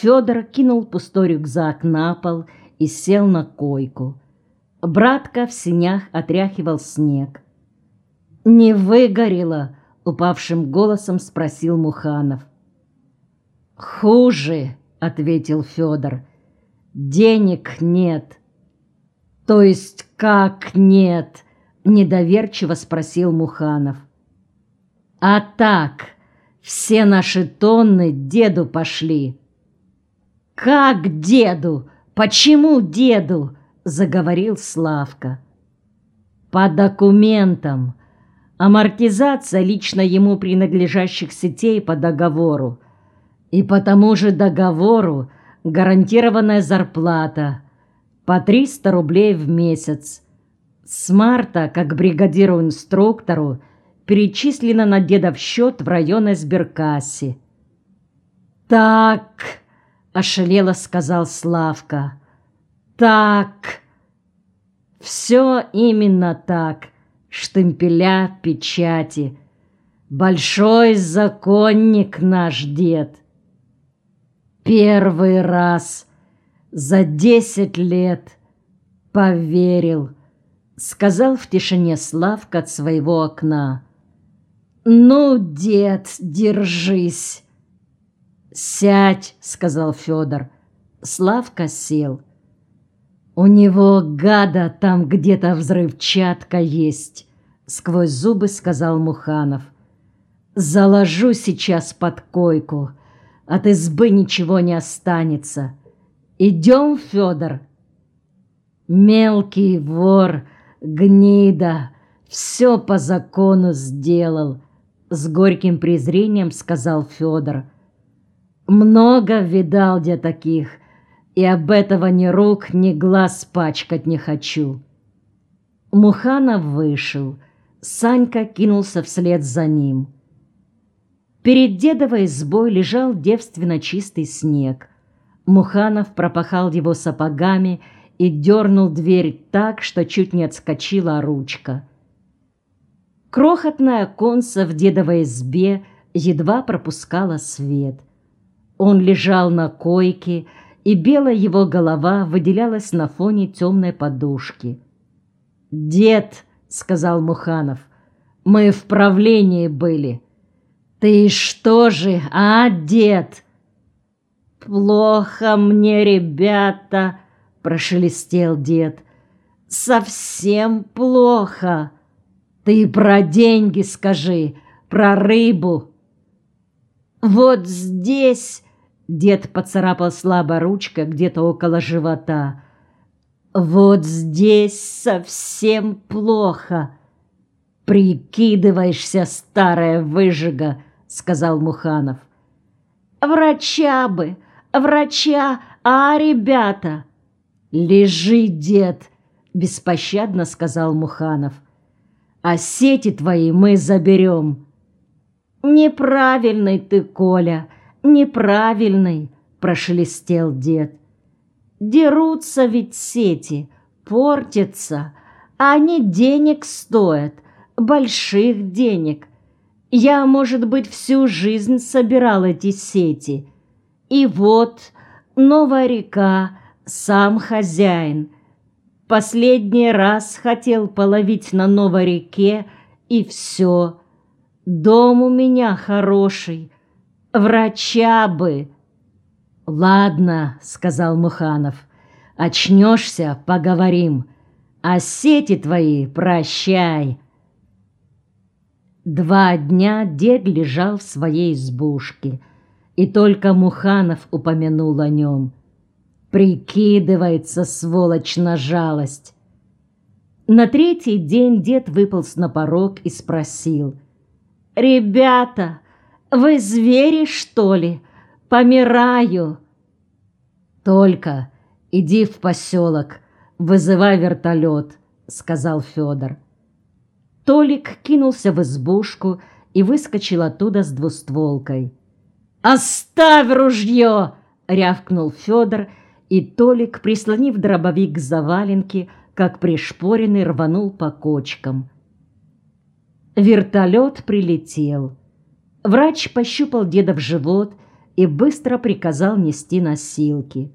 Федор кинул пустой рюкзак на пол и сел на койку. Братка в синях отряхивал снег. «Не выгорело?» — упавшим голосом спросил Муханов. «Хуже», — ответил Федор. «Денег нет». «То есть как нет?» — недоверчиво спросил Муханов. «А так, все наши тонны деду пошли». «Как деду? Почему деду?» — заговорил Славка. «По документам. Амортизация лично ему принадлежащих сетей по договору. И по тому же договору гарантированная зарплата по 300 рублей в месяц. С марта, как бригадиру-инструктору, перечислено на дедов счет в районной сберкассе. «Так», — ошалело сказал Славка, — «так». Все именно так, штемпеля, печати. Большой законник наш дед. Первый раз за десять лет поверил, сказал в тишине Славка от своего окна. Ну, дед, держись. Сядь, сказал Федор. Славка сел. У него, гада, там где-то взрывчатка есть, сквозь зубы сказал Муханов. Заложу сейчас под койку. От избы ничего не останется. Идем, Федор. Мелкий вор, гнида, все по закону сделал, с горьким презрением сказал Федор. Много видал я таких, и об этого ни рук, ни глаз пачкать не хочу. Муханов вышел, Санька кинулся вслед за ним. Перед дедовой избой лежал девственно чистый снег. Муханов пропахал его сапогами и дернул дверь так, что чуть не отскочила ручка. Крохотная оконца в дедовой избе едва пропускала свет. Он лежал на койке, и белая его голова выделялась на фоне темной подушки. «Дед», — сказал Муханов, — «мы в правлении были». «Ты что же, а, дед?» «Плохо мне, ребята!» — прошелестел дед. «Совсем плохо! Ты про деньги скажи, про рыбу!» «Вот здесь...» — дед поцарапал слабо ручкой где-то около живота. «Вот здесь совсем плохо!» «Прикидываешься, старая выжига!» — сказал Муханов. «Врача бы! Врача! А, ребята!» «Лежи, дед!» — беспощадно сказал Муханов. «А сети твои мы заберем!» «Неправильный ты, Коля, неправильный!» — прошелестел дед. «Дерутся ведь сети, портятся, а они денег стоят, больших денег. Я, может быть, всю жизнь собирал эти сети. И вот новая река, сам хозяин. Последний раз хотел половить на новой реке, и все. Дом у меня хороший, врача бы. «Ладно», — сказал Муханов, — «очнешься, поговорим. А сети твои прощай». Два дня дед лежал в своей избушке, и только Муханов упомянул о нем. Прикидывается, сволочь, на жалость. На третий день дед выполз на порог и спросил. «Ребята, вы звери, что ли? Помираю!» «Только иди в поселок, вызывай вертолет», — сказал Федор. Толик кинулся в избушку и выскочил оттуда с двустволкой. «Оставь ружье!» — рявкнул Федор, и Толик, прислонив дробовик к заваленке, как пришпоренный, рванул по кочкам. Вертолет прилетел. Врач пощупал деда в живот и быстро приказал нести носилки.